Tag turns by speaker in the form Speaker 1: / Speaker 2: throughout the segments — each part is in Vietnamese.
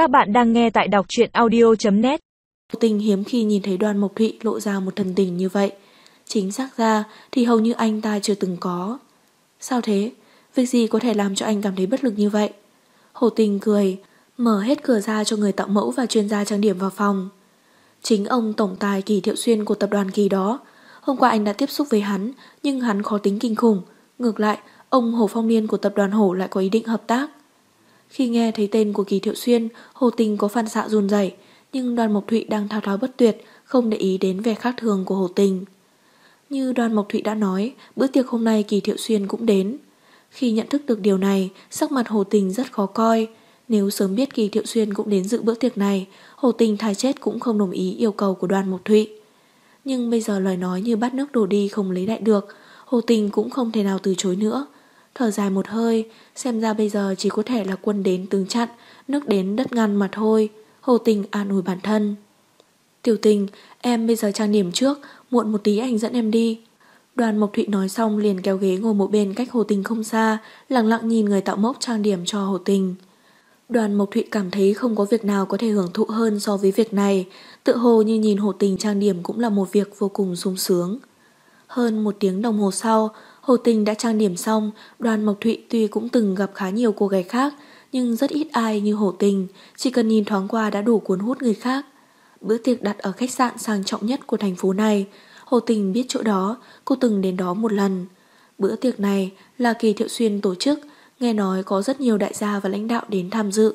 Speaker 1: Các bạn đang nghe tại đọc truyện audio.net
Speaker 2: Tình hiếm khi nhìn thấy đoàn Mộc Thụy lộ ra một thần tình như vậy. Chính xác ra thì hầu như anh ta chưa từng có. Sao thế? Việc gì có thể làm cho anh cảm thấy bất lực như vậy? Hồ Tình cười, mở hết cửa ra cho người tạo mẫu và chuyên gia trang điểm vào phòng. Chính ông tổng tài Kỳ Thiệu Xuyên của tập đoàn Kỳ đó. Hôm qua anh đã tiếp xúc với hắn, nhưng hắn khó tính kinh khủng. Ngược lại, ông Hồ Phong Niên của tập đoàn Hổ lại có ý định hợp tác. Khi nghe thấy tên của Kỳ Thiệu Xuyên, Hồ Tình có phản xạ run rẩy, nhưng đoàn Mộc Thụy đang thao thao bất tuyệt, không để ý đến vẻ khác thường của Hồ Tình. Như đoàn Mộc Thụy đã nói, bữa tiệc hôm nay Kỳ Thiệu Xuyên cũng đến. Khi nhận thức được điều này, sắc mặt Hồ Tình rất khó coi. Nếu sớm biết Kỳ Thiệu Xuyên cũng đến dự bữa tiệc này, Hồ Tình thai chết cũng không đồng ý yêu cầu của đoàn Mộc Thụy. Nhưng bây giờ lời nói như bắt nước đổ đi không lấy lại được, Hồ Tình cũng không thể nào từ chối nữa. Thở dài một hơi, xem ra bây giờ chỉ có thể là quân đến tướng chặn, nước đến đất ngăn mà thôi. Hồ Tình an ủi bản thân. Tiểu tình, em bây giờ trang điểm trước, muộn một tí anh dẫn em đi. Đoàn Mộc Thụy nói xong liền kéo ghế ngồi một bên cách Hồ Tình không xa, lặng lặng nhìn người tạo mốc trang điểm cho Hồ Tình. Đoàn Mộc Thụy cảm thấy không có việc nào có thể hưởng thụ hơn so với việc này, tự hồ như nhìn Hồ Tình trang điểm cũng là một việc vô cùng sung sướng. Hơn một tiếng đồng hồ sau, Hồ Tình đã trang điểm xong, đoàn Mộc Thụy tuy cũng từng gặp khá nhiều cô gái khác, nhưng rất ít ai như Hồ Tình, chỉ cần nhìn thoáng qua đã đủ cuốn hút người khác. Bữa tiệc đặt ở khách sạn sang trọng nhất của thành phố này, Hồ Tình biết chỗ đó, cô từng đến đó một lần. Bữa tiệc này là Kỳ Thiệu Xuyên tổ chức, nghe nói có rất nhiều đại gia và lãnh đạo đến tham dự.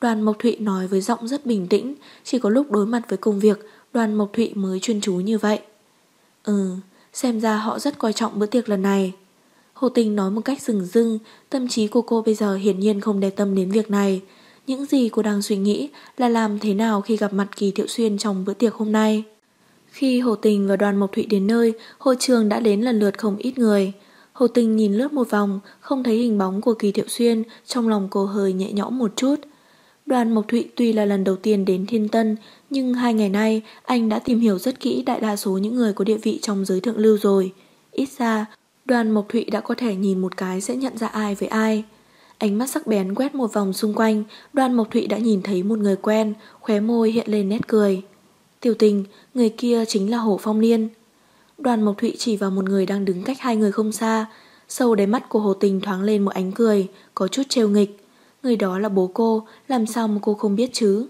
Speaker 2: Đoàn Mộc Thụy nói với giọng rất bình tĩnh, chỉ có lúc đối mặt với công việc, đoàn Mộc Thụy mới chuyên chú như vậy. Ừ, Xem ra họ rất coi trọng bữa tiệc lần này. Hồ Tình nói một cách rừng rưng, tâm trí của cô bây giờ hiển nhiên không để tâm đến việc này. Những gì cô đang suy nghĩ là làm thế nào khi gặp mặt Kỳ Thiệu Xuyên trong bữa tiệc hôm nay. Khi Hồ Tình và đoàn Mộc Thụy đến nơi, hội trường đã đến lần lượt không ít người. Hồ Tình nhìn lướt một vòng, không thấy hình bóng của Kỳ Thiệu Xuyên, trong lòng cô hơi nhẹ nhõm một chút. Đoàn Mộc Thụy tuy là lần đầu tiên đến Thiên Tân, nhưng hai ngày nay anh đã tìm hiểu rất kỹ đại đa số những người có địa vị trong giới thượng lưu rồi. Ít ra, đoàn Mộc Thụy đã có thể nhìn một cái sẽ nhận ra ai với ai. Ánh mắt sắc bén quét một vòng xung quanh, đoàn Mộc Thụy đã nhìn thấy một người quen, khóe môi hiện lên nét cười. Tiểu tình, người kia chính là Hổ Phong Niên. Đoàn Mộc Thụy chỉ vào một người đang đứng cách hai người không xa, sâu đáy mắt của Hồ Tình thoáng lên một ánh cười, có chút trêu nghịch. Người đó là bố cô, làm sao mà cô không biết chứ?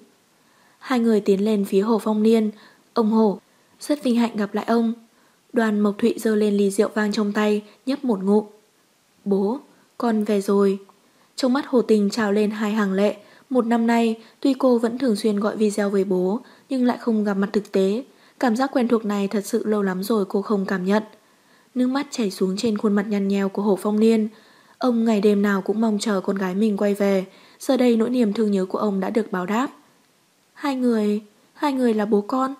Speaker 2: Hai người tiến lên phía Hồ Phong Niên. Ông Hồ, rất vinh hạnh gặp lại ông. Đoàn Mộc Thụy dơ lên ly rượu vang trong tay, nhấp một ngụm. Bố, con về rồi. Trong mắt Hồ Tình trào lên hai hàng lệ. Một năm nay, tuy cô vẫn thường xuyên gọi video với bố, nhưng lại không gặp mặt thực tế. Cảm giác quen thuộc này thật sự lâu lắm rồi cô không cảm nhận. Nước mắt chảy xuống trên khuôn mặt nhăn nhèo của Hồ Phong Niên. Ông ngày đêm nào cũng mong chờ con gái mình quay về, giờ đây nỗi niềm thương nhớ của ông đã được báo đáp. Hai người, hai người là bố con.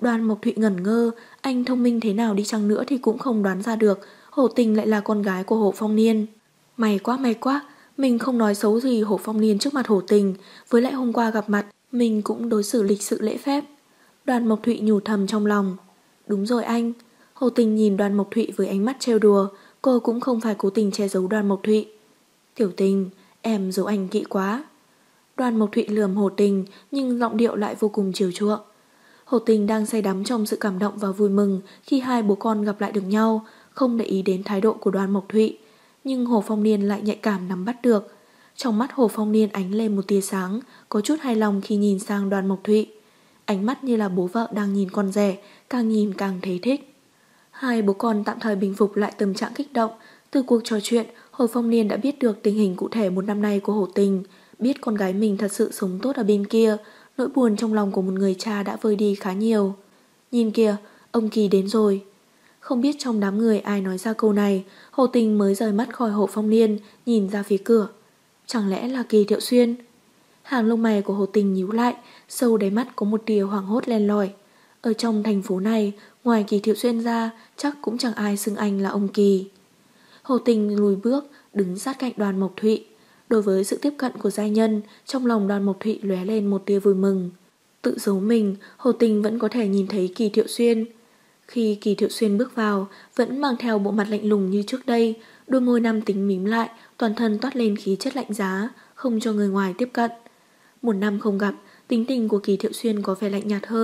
Speaker 2: Đoàn Mộc Thụy ngẩn ngơ, anh thông minh thế nào đi chăng nữa thì cũng không đoán ra được, Hồ Tình lại là con gái của Hồ Phong Niên. May quá, may quá, mình không nói xấu gì Hồ Phong Niên trước mặt Hồ Tình, với lại hôm qua gặp mặt, mình cũng đối xử lịch sự lễ phép. Đoàn Mộc Thụy nhủ thầm trong lòng. Đúng rồi anh. Hồ Tình nhìn đoàn Mộc Thụy với ánh mắt trêu đùa, cô cũng không phải cố tình che giấu đoàn Mộc Thụy. Tiểu tình, em giấu anh kỹ quá. Đoàn Mộc Thụy lườm Hồ Tình nhưng giọng điệu lại vô cùng chiều chuộng. Hồ Tình đang say đắm trong sự cảm động và vui mừng khi hai bố con gặp lại được nhau, không để ý đến thái độ của đoàn Mộc Thụy. Nhưng Hồ Phong Niên lại nhạy cảm nắm bắt được. Trong mắt Hồ Phong Niên ánh lên một tia sáng, có chút hài lòng khi nhìn sang đoàn Mộc Thụy. Ánh mắt như là bố vợ đang nhìn con rẻ, càng nhìn càng thấy thích. Hai bố con tạm thời bình phục lại tâm trạng kích động. Từ cuộc trò chuyện, Hồ Phong Niên đã biết được tình hình cụ thể một năm nay của Hồ Tình, biết con gái mình thật sự sống tốt ở bên kia, nỗi buồn trong lòng của một người cha đã vơi đi khá nhiều. Nhìn kìa, ông Kỳ đến rồi. Không biết trong đám người ai nói ra câu này, Hồ Tình mới rời mắt khỏi hồ phong niên, nhìn ra phía cửa. Chẳng lẽ là Kỳ Thiệu Xuyên? Hàng lông mày của Hồ Tình nhíu lại, sâu đáy mắt có một tia hoảng hốt len lỏi. Ở trong thành phố này, ngoài Kỳ Thiệu Xuyên ra, chắc cũng chẳng ai xưng anh là ông Kỳ. Hồ Tình lùi bước, đứng sát cạnh đoàn Mộc Thụy. Đối với sự tiếp cận của giai nhân, trong lòng đoàn Mộc Thụy lóe lên một tia vui mừng. Tự giấu mình, Hồ Tình vẫn có thể nhìn thấy Kỳ Thiệu Xuyên. Khi Kỳ Thiệu Xuyên bước vào, vẫn mang theo bộ mặt lạnh lùng như trước đây, đôi môi nam tính mím lại, toàn thân toát lên khí chất lạnh giá, không cho người ngoài tiếp cận. Một năm không gặp, tính tình của Kỳ Thiệu Xuyên có vẻ lạnh nhạt hơn.